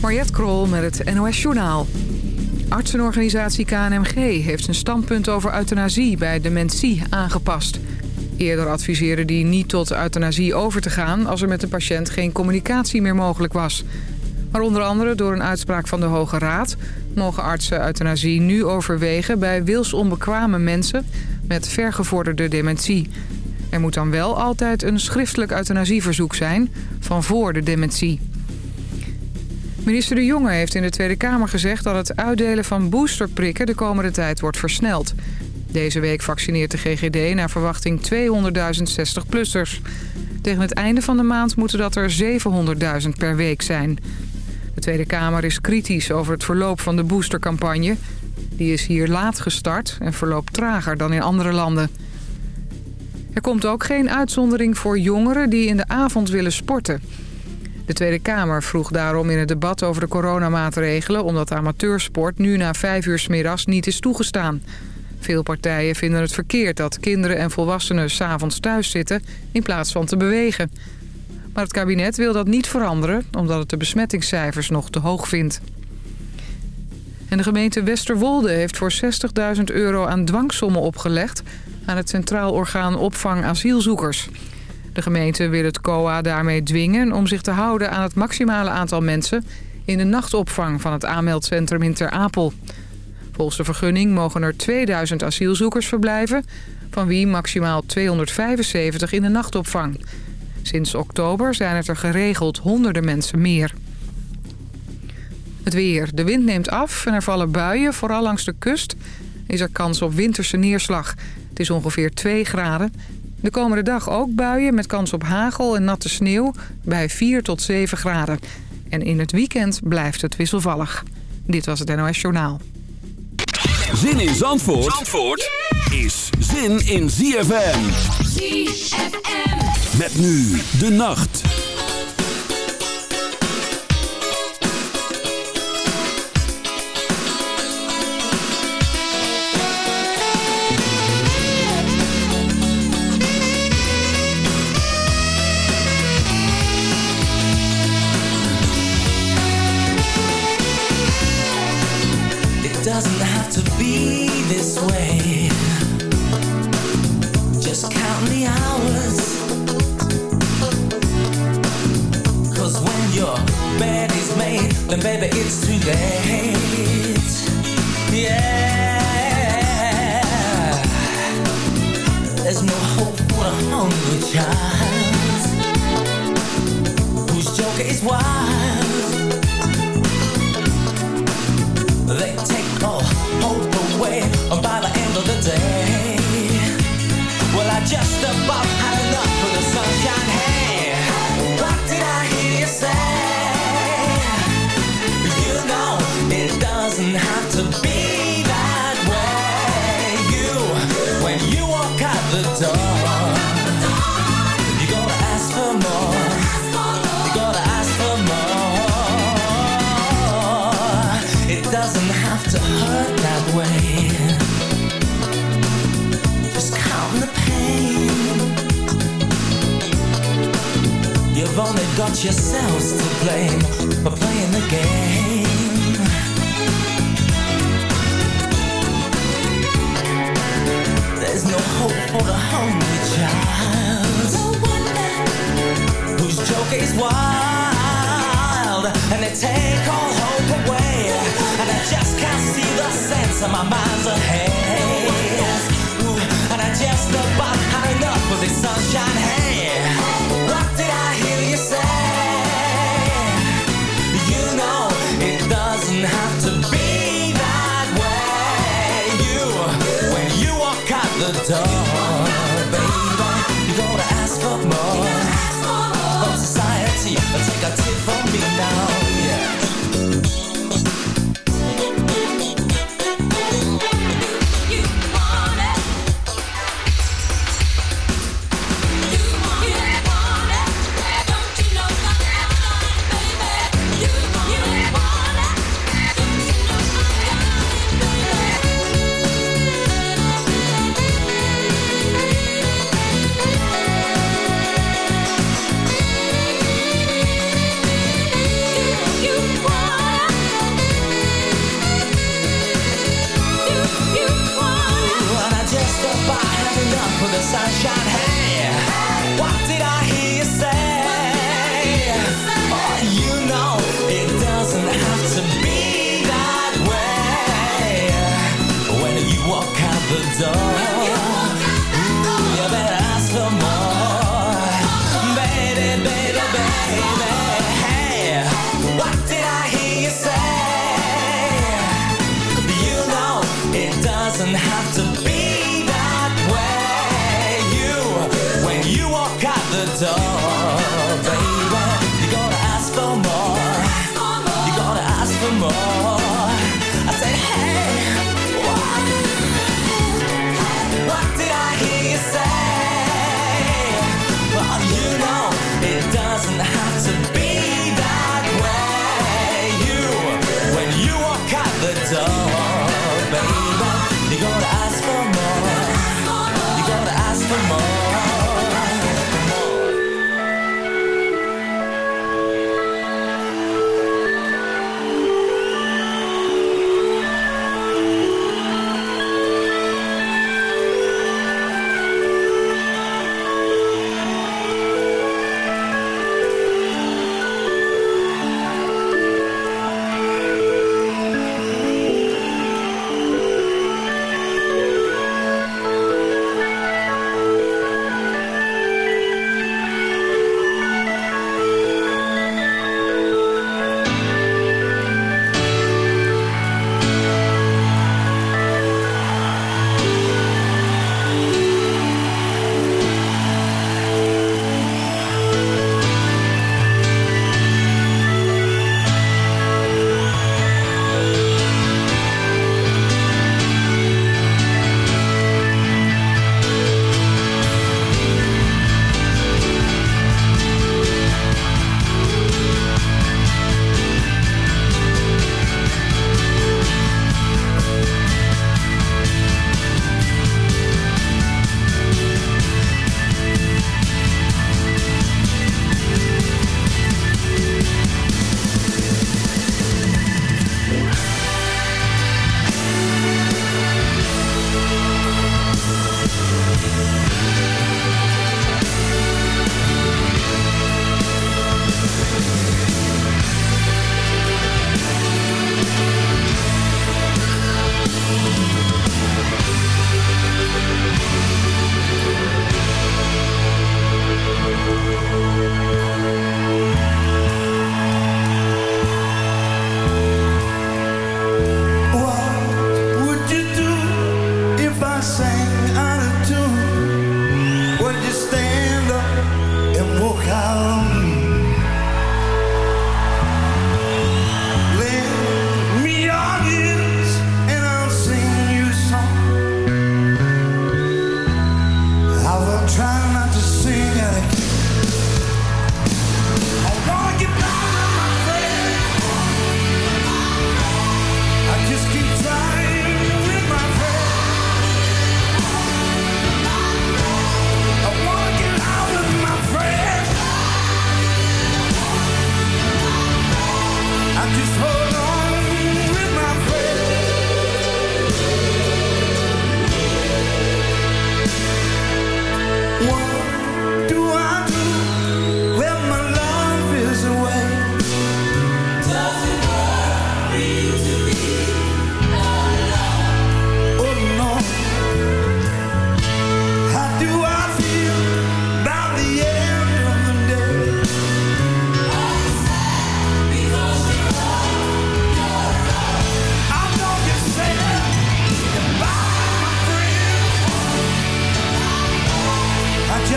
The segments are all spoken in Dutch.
Mariette Krol met het NOS Journaal. Artsenorganisatie KNMG heeft zijn standpunt over euthanasie bij dementie aangepast. Eerder adviseerde die niet tot euthanasie over te gaan... als er met de patiënt geen communicatie meer mogelijk was. Maar onder andere door een uitspraak van de Hoge Raad... mogen artsen euthanasie nu overwegen bij wilsonbekwame mensen... met vergevorderde dementie. Er moet dan wel altijd een schriftelijk euthanasieverzoek zijn... van voor de dementie. Minister De Jonge heeft in de Tweede Kamer gezegd dat het uitdelen van boosterprikken de komende tijd wordt versneld. Deze week vaccineert de GGD naar verwachting 200.000 60-plussers. Tegen het einde van de maand moeten dat er 700.000 per week zijn. De Tweede Kamer is kritisch over het verloop van de boostercampagne. Die is hier laat gestart en verloopt trager dan in andere landen. Er komt ook geen uitzondering voor jongeren die in de avond willen sporten. De Tweede Kamer vroeg daarom in het debat over de coronamaatregelen... omdat amateursport nu na vijf uur s niet is toegestaan. Veel partijen vinden het verkeerd dat kinderen en volwassenen s'avonds thuis zitten... in plaats van te bewegen. Maar het kabinet wil dat niet veranderen... omdat het de besmettingscijfers nog te hoog vindt. En de gemeente Westerwolde heeft voor 60.000 euro aan dwangsommen opgelegd... aan het Centraal Orgaan Opvang Asielzoekers... De gemeente wil het COA daarmee dwingen om zich te houden aan het maximale aantal mensen... in de nachtopvang van het aanmeldcentrum in Ter Apel. Volgens de vergunning mogen er 2000 asielzoekers verblijven... van wie maximaal 275 in de nachtopvang. Sinds oktober zijn het er geregeld honderden mensen meer. Het weer. De wind neemt af en er vallen buien, vooral langs de kust... is er kans op winterse neerslag. Het is ongeveer 2 graden. De komende dag ook buien met kans op hagel en natte sneeuw bij 4 tot 7 graden. En in het weekend blijft het wisselvallig. Dit was het NOS Journaal. Zin in Zandvoort, Zandvoort is zin in ZFM. ZFM. Met nu de nacht. The hungry child. Whose joke is wild and they take all hope away. And I just can't see the sense of my mind's. Ooh, and I just about had enough of this sunshine. What did I hear you say? You know it doesn't have to be that way. You, when you walk out the door, So.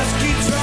Just keep trying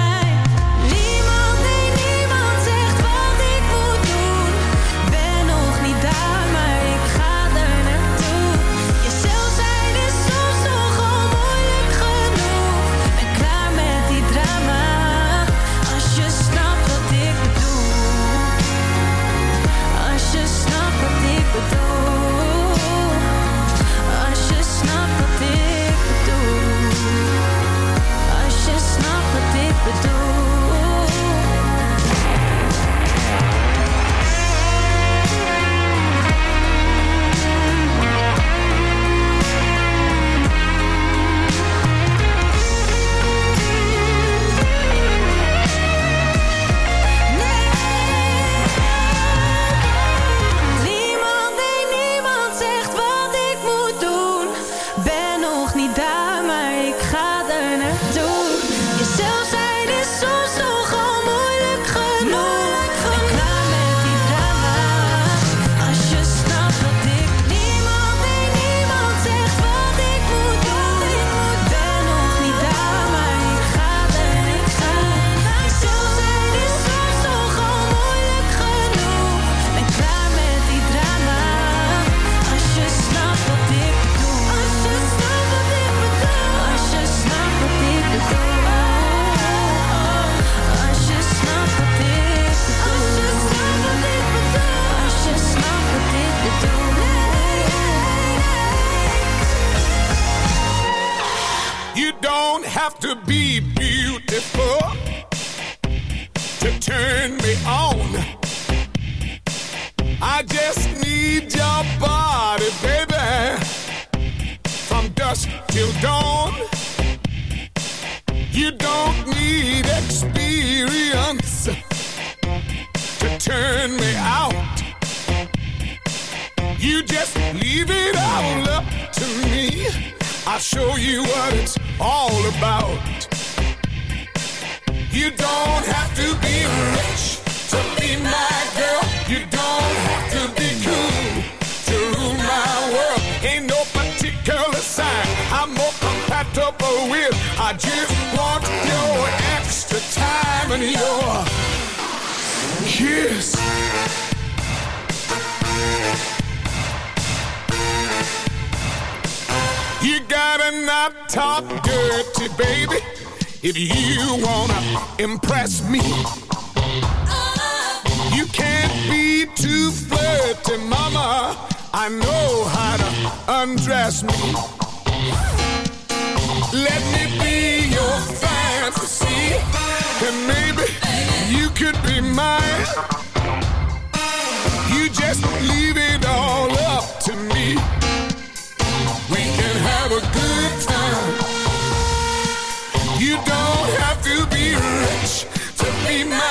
I know how to undress me. Let me be your fantasy, and maybe you could be mine. You just leave it all up to me. We can have a good time. You don't have to be rich to be mine.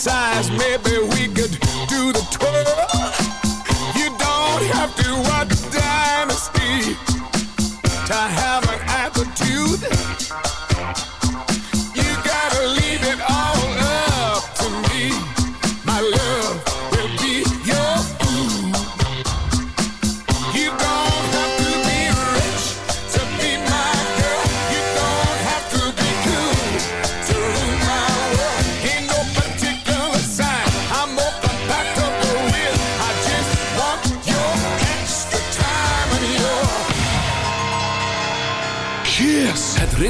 size.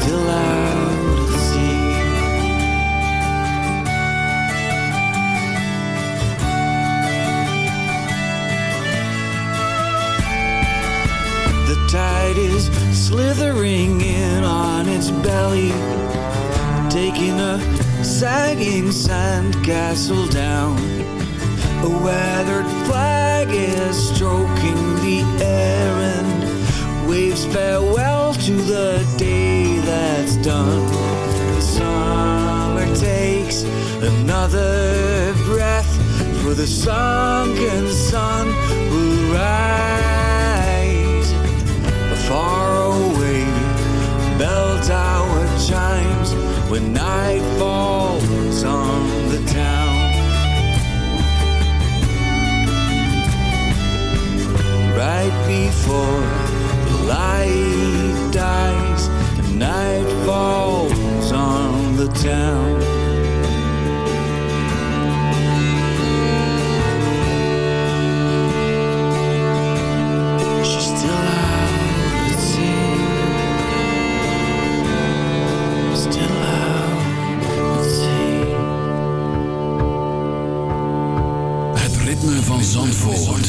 still out at sea. The tide is slithering in on its belly, taking a sagging sandcastle down. the sunken sun will rise. The faraway bell tower chimes when night falls on the town. Right before the light dies, and night falls on the town. Zandvoort.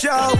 Serieus en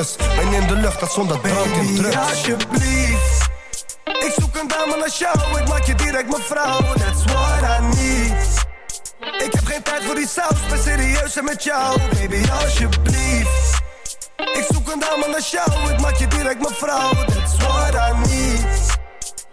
Ben in de lucht, dat zonder drank en drugs. alsjeblieft. Ik zoek een dame naar jou, ik maak je direct mijn vrouw. That's what I need. Ik heb geen tijd voor die saus, ben serieus en met jou. Baby, alsjeblieft. Ik zoek een dame naar jou, ik maak je direct mijn vrouw. That's what I need.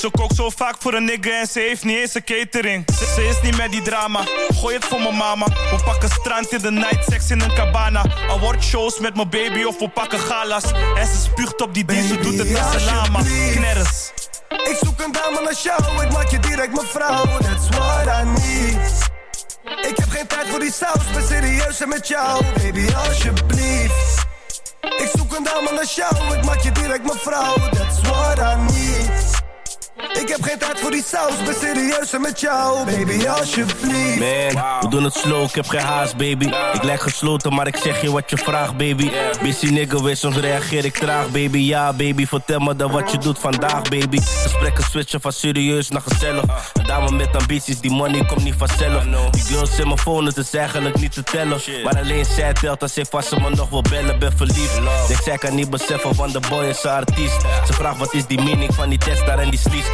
Ze kookt zo vaak voor een nigga en ze heeft niet eens een catering. Ze, is niet met die drama, gooi het voor mijn mama. We pakken strand in de night, seks in een cabana. Awardshows met mijn baby of we pakken galas. En ze spuugt op die die, ze doet het met zijn lama. Knerres. Ik zoek een dame naar jou, ik maak je direct mijn vrouw. That's what I need. Ik heb geen tijd voor die saus, ben serieus en met jou. Baby, alsjeblieft. Ik zoek een dame naar jou, ik maak je direct mijn vrouw. That's what I need. Ik heb geen tijd voor die saus, ben serieus en met jou. Baby, alsjeblieft. Man, we doen het slow, ik heb geen haast, baby. Ik lijk gesloten, maar ik zeg je wat je vraagt, baby. Busy nigga, weer soms reageer ik traag, baby. Ja, baby, vertel me dan wat je doet vandaag, baby. Gesprekken switchen van serieus naar gezellig. Een dame met ambities, die money komt niet vanzelf. Die girls in mijn phone, het is eigenlijk niet te tellen. Maar alleen zij telt, als ik vast ze me nog wil bellen, ben verliefd. Denk zij kan niet beseffen, van de boy is een artiest. Ze vraagt wat is die meaning van die test daar en die sleeves.